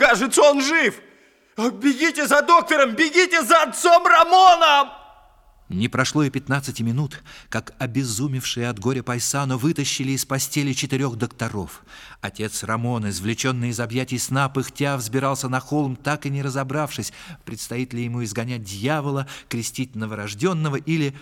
Кажется, он жив! Бегите за доктором, бегите за отцом Рамоном! Не прошло и 15 минут, как обезумевшие от горя Пайсано вытащили из постели четырех докторов. Отец Рамон, извлеченный из объятий сна, пыхтя взбирался на холм, так и не разобравшись, предстоит ли ему изгонять дьявола, крестить новорожденного или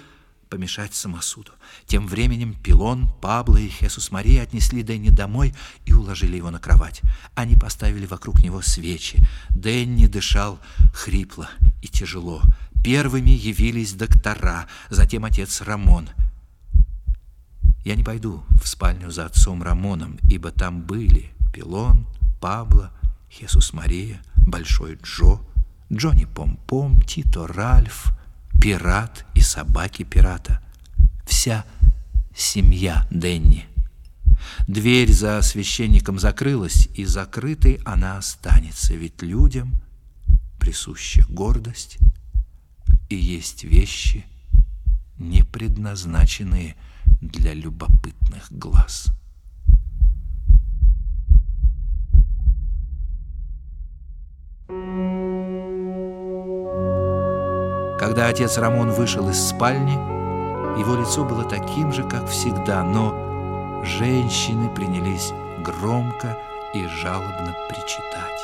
помешать самосуду. Тем временем Пилон, Пабло и Хесус Мария отнесли Дэнни домой и уложили его на кровать. Они поставили вокруг него свечи. Дэнни дышал хрипло и тяжело. Первыми явились доктора, затем отец Рамон. Я не пойду в спальню за отцом Рамоном, ибо там были Пилон, Пабло, Хесус Мария, Большой Джо, Джонни Помпом, Тито Ральф, пират и собаки пирата. Вся семья Денни. Дверь за священником закрылась, и закрытой она останется, ведь людям присуща гордость, и есть вещи, не предназначенные для любопытных глаз. Когда отец Рамон вышел из спальни, его лицо было таким же, как всегда, но женщины принялись громко и жалобно причитать.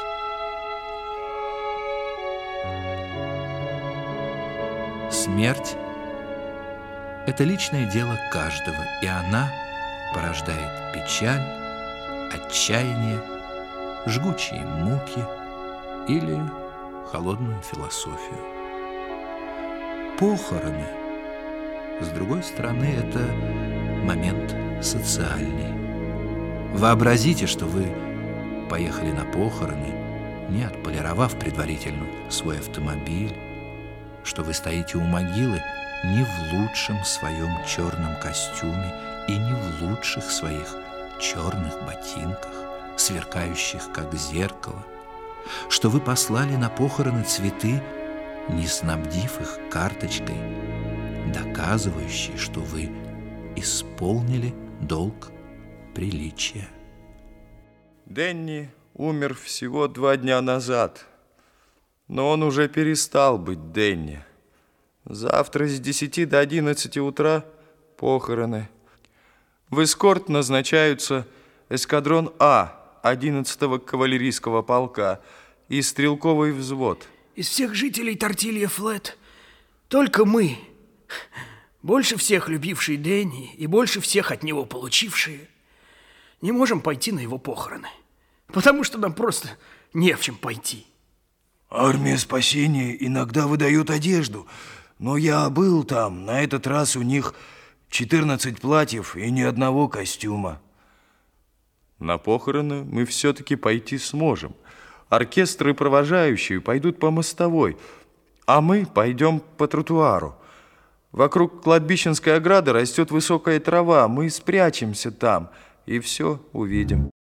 Смерть – это личное дело каждого, и она порождает печаль, отчаяние, жгучие муки или холодную философию. Похороны, с другой стороны, это момент социальный. Вообразите, что вы поехали на похороны, не отполировав предварительно свой автомобиль, что вы стоите у могилы не в лучшем своем черном костюме и не в лучших своих черных ботинках, сверкающих как зеркало, что вы послали на похороны цветы, не снабдив их карточкой, доказывающей, что вы исполнили долг приличия. Дэнни умер всего два дня назад – но он уже перестал быть Дэнни. Завтра с 10 до 11 утра похороны. В эскорт назначаются эскадрон А 11-го кавалерийского полка и стрелковый взвод. Из всех жителей Тортилья Флет только мы, больше всех любившие Дэнни и больше всех от него получившие, не можем пойти на его похороны, потому что нам просто не в чем пойти. Армия спасения иногда выдает одежду, но я был там, на этот раз у них 14 платьев и ни одного костюма. На похороны мы все-таки пойти сможем. Оркестры провожающие пойдут по мостовой, а мы пойдем по тротуару. Вокруг кладбищенской ограды растет высокая трава, мы спрячемся там и все увидим.